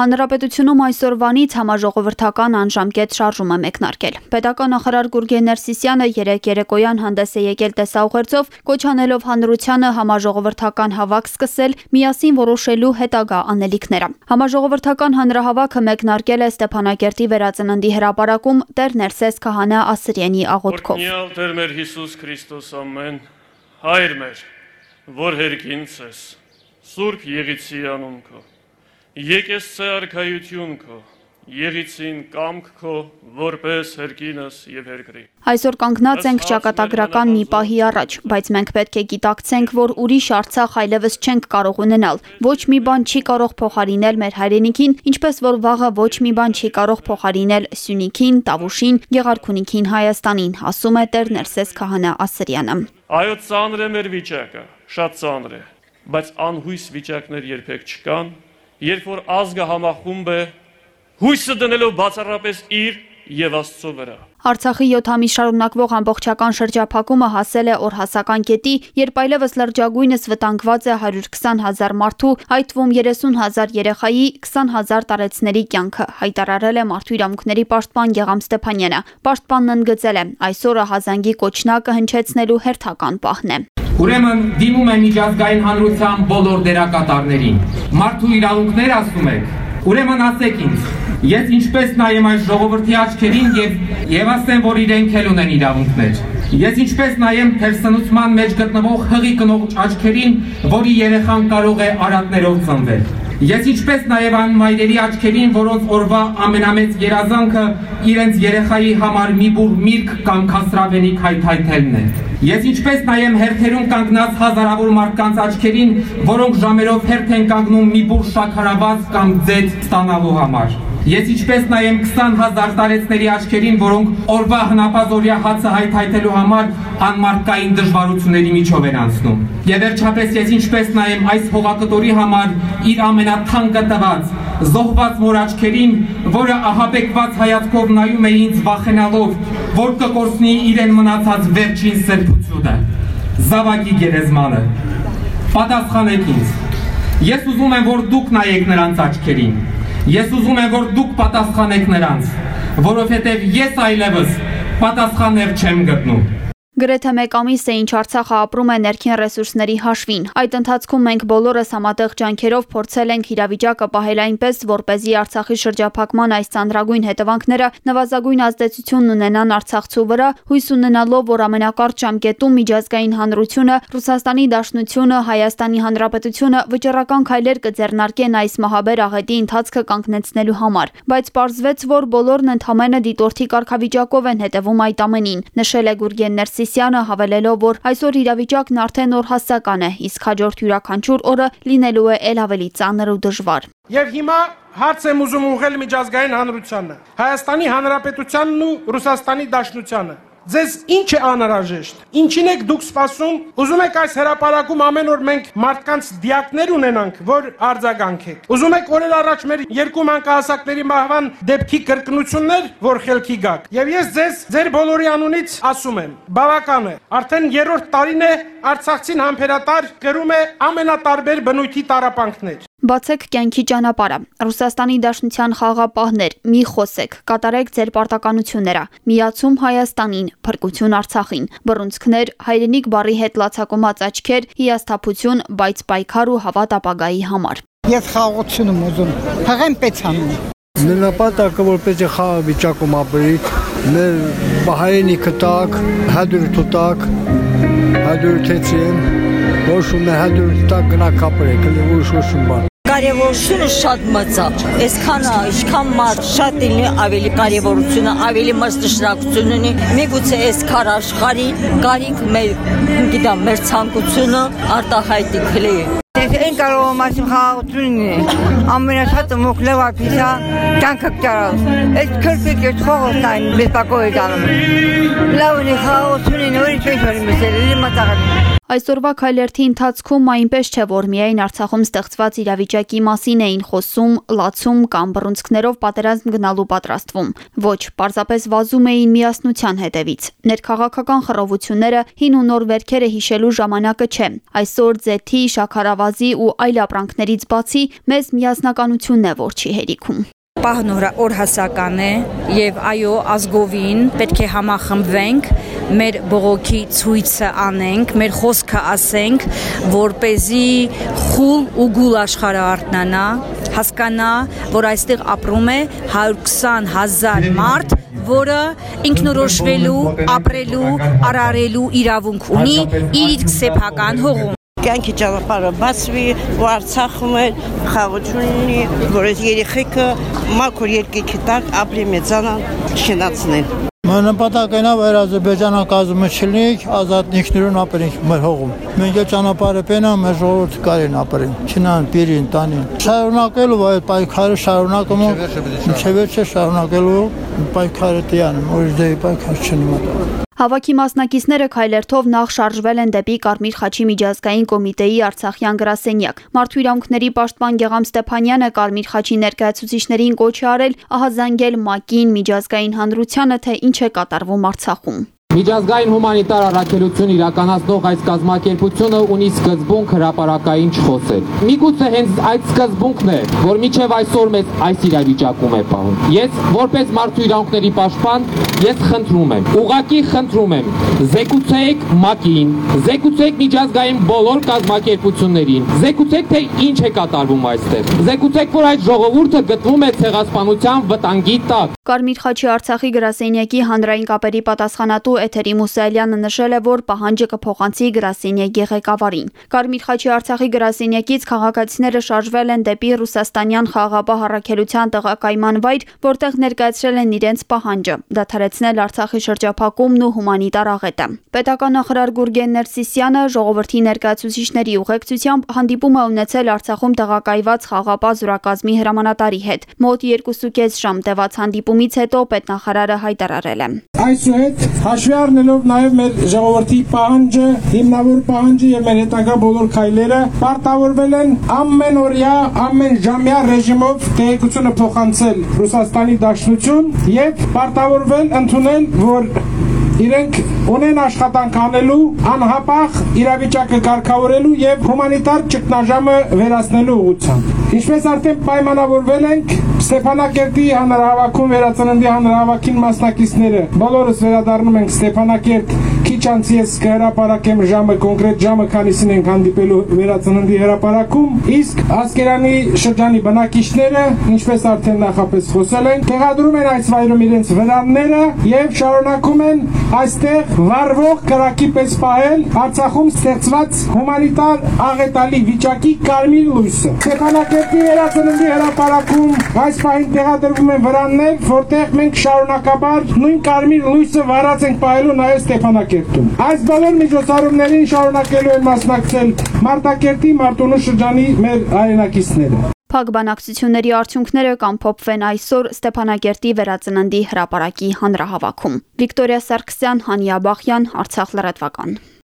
Հանրապետությունում այսօրվանից համաժողովրդական անժամկետ շարժում է մեկնարկել։ Պետական նախարար Գուրգեն Ներսիսյանը երեք երեկոյան հանդես է եկել տեսաուղերձով, կոչանելով հանրությանը համաժողովրդական հավաք սկսել, միասին որոշելու հետագա անելիքները։ Համաժողովրդական հանրահավաքը մեկնարկել է Ստեփանակերտի վերածննդի հրապարակում Տեր Ներսես Քահանա Ասրյանի աղոթքով։ Օրհնյալ Տեր մեր Հիսուս Քրիստոս ամեն, հայր մեր, որ հերքինց ես, Սուրբ Եղիցի անուն քո Եկես ցե արքայություն քո, եղիցին կամք քո, որպես հերկինս եւ հերկրի։ Այսօր կանգնած ենք ճակատագրական մի պահի առաջ, բայց մենք պետք է գիտակցենք, որ ուրիշ Արցախ այլևս չենք կարող ունենալ։ Ոչ մի բան չի կարող փոխարինել մեր հայրենիքին, ինչպես որ վաղը ոչ մի բան չի կարող փոխարինել Սյունիքին, Տավուշին, Գեղարքունիքին, Հայաստանին, ասում է Տեր Ներսես Քահանա Ասրյանը։ Այո, ծանր է մեր վիճակը, շատ ծանր է, բայց անհույս վիճակներ երբեք չկան երբ որ ազգը համախումբ է հույսը դնելով բացառապես իր եւ Աստծո վրա։ Արցախի 7 ամիս շարունակվող ամբողջական շրջափակումը հասել է օրհասական կետի, երբ այլևս լրջագույնս վտանգված է 120 հազար մարդու, այդ թվում 30 հազար երեխայի, 20 հազար տարեցների կյանքը, հայտարարել է Մարդու իրավունքների պաշտպան Գեգամ Ստեփանյանը։ Պաշտպանն ընդգծել է, այսօրը հազանգի կոչնակը հնչեցնելու հերթական պահն է։ Ուրեմն դիմում եմ միջազգային հանրության բոլոր դերակատարներին։ Մարդու իրավունքներ ասում եք, ուրեմն ասեք ինձ, ես ինչպես նայեմ այս ժողովրդի աչքերին եւ եւ ասեմ, որ իրենք էլ ունեն իրավունքներ։ Ես ինչպես նայեմ թերսնուցման մեջ գտնվող հղի կնող աչքերին, որի երեխան կարող է արատներով ծնվել։ Ես ինչպես նաև այն մայրերի աչքերին, որոնց օրվա ամենամեծ երազանքը իրենց երեխայի համար մի բուր միրգ կամ քասրավենիք հայթայթելն է։ Ես ինչպես նայեմ հերթերում կանգնած հազարավոր մարդկանց աչքերին, որոնք ժամերով հերթ են կանգնում մի բուր շաքարավազ կամ ձեթ ստանալու համար։ Ես ինչպես նայեմ 20000 տարեցների աչքերին, որոնք օրվա հնապազորյա հացը հայթայթելու համար անմարդկային դժվարությունների միջով են անցնում։ Եվ վերջապես ես ինչպես նայեմ այս հողակտորի համար իր ամենաթանկը տված զոհված մոր աչքերին, որը ահաբեկված հայացքով նայում է ինձ վախենալով, որ կկորցնի իրեն մնացած վերջին սրբությունը։ Զավակի գերեզմանը։ Պատասխանեք ինձ։ Ես ուզում եմ, որ դուք նայեք նրանց աչքերին Ես ուզում եմ, որ դուք պատասխանեք նրանց, որովհետև ես այլևս պատասխաններ չեմ գտնում։ Գրեթե 1 ամիս է ինչ Արցախը ապրում է ներքին ռեսուրսների հաշվին։ Այդ ընթացքում մենք բոլորս համատեղ ջանքերով փորձել ենք իրավիճակը պահել այնպես, որ เป զի Արցախի շրջափակման այս ծանրագույն հետևանքները նվազագույն ազդեցություն ունենան Արցախցու վրա, հույս ունենալով, որ ամենակարճ ժամկետում միջազգային հանրությունը, Ռուսաստանի Դաշնությունը, Հայաստանի Հանրապետությունը վճռական քայլեր կձեռնարկեն այս մահաբեր աղետի ընթացքը կանգնեցնելու համար, բայց պարզվեց, որ բոլորն ընդհանրապես դիտորդի կարգավիճակով են հետևում այդ ամենին, նշել է Գուրգեն Ներսիս Սարգսյանը հավելելով, որ այսօր իրավիճակն արդեն օրհասական է, իսկ հաջորդ յուրաքանչյուր օրը լինելու է ել ավելի ծանր ու դժվար։ Եվ հիմա հարց եմ ուզում ուղղել միջազգային հանրությանը, Հայաստանի Հանրապետությանն ու Ռուսաստանի Դաշնությանը Ձեզ ինչ է անհրաժեշտ։ Ինչին եք դուք սպասում։ Ուզում եք այս հրաապարակում ամեն օր մենք մարդկանց դիակներ ունենանք, որ արձագանքեք։ Ուզում եք օրեր առաջ մեր երկու մանկահասակների մահվան դեպքի կրկնություններ, որ խելքի գաք։ Եվ ես ձեզ ձեր բոլորի անունից ասում եմ, բավական է։ Արդեն երրորդ տարին է Արցախցին համբերատար գրում է ամենատարբեր բնույթի տարապանքներ։ Բացեք կյանքի ճանապարհը։ Ռուսաստանի Դաշնության խաղապահներ, մի խոսեք, կատարեք ձեր պարտականությունները։ Միացում Հայաստանին, փրկություն Արցախին։ Բռունցքներ, հայրենիք բարի հետ լացակոմած աչքեր, հիասթափություն, բայց պայքար ու հավատ ապագայի համար։ Ես խաղաղություն եմ ուզում։ Խաղեմ պետցանում։ Նպատակը որպես խաղ վիճակում ապրի, մեր հայրենիքը տակ, հադրութ տակ, հադրութեցին, որ շունը հադրութ տակ գնա կապրեք, ուրիշ ոչինչ բան կարևորությունը շատ մծա։ Այսքան ինչքան մարդ շատ լինի, ավելի կարևորությունը, ավելի մասնաշնակություն ունի։ Միգուցե այս քար աշխարհի կարիք մեր, գիտեմ, մեր ցանկությունը արտահայտի քլի։ Ես այն կարող եմ ասիմ խաղաղությունն ամենաշատը մոքլև ակիսա կյանքը կճարալ։ Այս քրպիկ ես խողոս նայն բեսպակով է դանում։ Լավ ունի խաղաղությունին ուրիշ ինչ որ մսել, լի մտաղել։ Այսօրվա քայլերթի ընթացքում այնպես չէ, որ միայն Արցախում ստեղծված իրավիճակի մասին էին խոսում, լացում կամ բռունցքներով պատերազմ գնալու պատրաստվում։ Ոչ, պարզապես վազում էին միասնության հետևից։ Ներքաղաքական խռովությունները հին ու նոր վերքերը հիշելու ժամանակը չէ։ Այսօր ձեթի, շաքարավազի ու այլ ապրանքներից բացի մեզ միասնականությունն է, որ չի հերիքում պահն օրհասական է եւ այո ազգովին պետք է համախմբվենք մեր բողոքի ցույցը անենք, մեր խոսքը ասենք, որ เป զի խուլ ու գուլ աշխարհը արտնանա, հասկանա, որ այստեղ ապրում է 120 հազար մարդ, որը ինքնորոշվելու, ապրելու, արարելու իրավունք ունի իր սեփական հողում կյանքի ճանապարհը բացվի, ու Արցախում է խաղություն ունի, որ այս երեխեքը մաքուր երկիքի տակ ապրի մեծանան, շնացնեն։ Մեր նպատակն է որ Ադրբեջանը կազմը չլինի, ազատ ինքնուրույն ապրենք մեր հողում։ Մենք այդ ճանապարհը պենա մեր ժողովուրդը կարին ապրեն, չնան բիրին, տանին։ Շարունակելու այդ պայքարը շարունակում, ինչեւ չէ շարունակելու պայքարը տիանը, որ դե պայքար չնի մտա։ Հավաքի մասնակիցները քայլերթով նախ շարժվել են դեպի Կարմիր խաչի միջազգային կոմիտեի Արցախյան գրասենյակ։ Մարդու իրավունքների պաշտպան Գեգամ Ստեփանյանը Կարմիր խաչի ներկայացուցիչներին կոչ է արել ահազանգել ՄԱԿ-ին միջազգային հանրությանը, թե ինչ է կատարվում Արցախում։ Միջազգային հումանիտար առաքելություն իրականացնող այս կազմակերպությունը ունի սկզբունք հրաապարակային չխոսել։ Միգուցե հենց այդ սկզբունքն է, որ միջև այսօր մեզ այս իրավիճակում է պահում։ Ես որպես մարդու իրավունքների պաշտպան, ես խնդրում եմ, ուղակի խնդրում եմ, զեկուցեք ՄԱԿ-ին, զեկուցեք միջազգային բոլոր կազմակերպություններին, զեկուցեք թե ինչ է կատարվում այստեղ։ Զեկուցեք, որ այդ ժողովուրդը գտնվում է ցեղասպանության վտանգի տակ։ Կարմիր խաչի Արցախի գրասենյակի հանրային կապերի պատասխանատու Էթերի Մուսալյանը նշել է, որ պահանջը կփոխանցի գրասենյակի ղեկավարին։ Կարմիր խաչի Արցախի գրասենյակից քաղաքացիները շարժվել են դեպի Ռուսաստանյան խաղաղապահ առաքելության տեղակայման վայր, որտեղ ներկայացրել են իրենց պահանջը՝ դադարեցնել Արցախի շրջափակումն ու հումանիտար աղետը։ Պետական նախարար Գուրգեն Ներսիսյանը ժողովրդի ներկայացուցիչների ուղեկցությամբ հանդիպում է ունեցել Արցախում տեղակայված խաղաղապահ զորակազմի հրամանատարի հետ։ Մոտ 2.5 ժամ տևած հանդիպումից հետո պետնախարարը հայտարարել է. Այսուհետ հաշվի առնելով նաև մեր ժողովրդի պահանջը, հիմնավոր պահանջը եւ մեր հետագա բոլոր քայլերը պարտավորվել են ամեն օրյա, ամեն ժամյա ռեժիմով տեղեկությունը փոխանցել Ռուսաստանի Դաշնություն եւ պարտավորվել ընդունել, որ իրենք ունեն աշխատանք անելու, անհապաղ իրավիճակը կարգավորելու եւ հումանիտար ճգնաժամը վերացնելու ուղղությամբ։ Ինչպես արդեն պայմանավորվել ենք, Ստեփանակերտի հանրահավաքում վերածննդի հանրահավաքին մասնակիցները բոլորս վերադառնում ենք Ստեփանակերտ քիչ անց ես կհրապարակեմ ժամը կոնկրետ ժամը քանիսին ենք հանդիպելու վերածննդի հրապարակում իսկ Ասկերանի շրջանի բնակիչները ինչպես արդեն նախապես խոսել են տեղադրում են այս վայրում իրենց վրանները եւ շարունակում են այստեղ վառվող կրակի պես պահել Արցախում ստեղծված հումանիտար աղետալի վիճակի կարմիր լույսը Ստեփանակերտի վերածննդի հրապարակում այս պահին տեղադրվում են վրաններ որտեղ մենք շարունակաբար նույն կարմիր լույսը վառած ենք պահելու նաեւ Ստեփանակերտ Մարտակերտում։ Այս բոլոր միջոցառումներին շարունակելու են մասնակցել Մարտակերտի Մարտունու շրջանի մեր հայրենակիցները։ Փակ բանակցությունների արդյունքները կամփոփվեն այսօր Ստեփանակերտի վերածննդի հրապարակի հանրահավաքում։ Վիկտորիա Սարգսյան, Հանիա Բախյան, Արցախ լրատվական։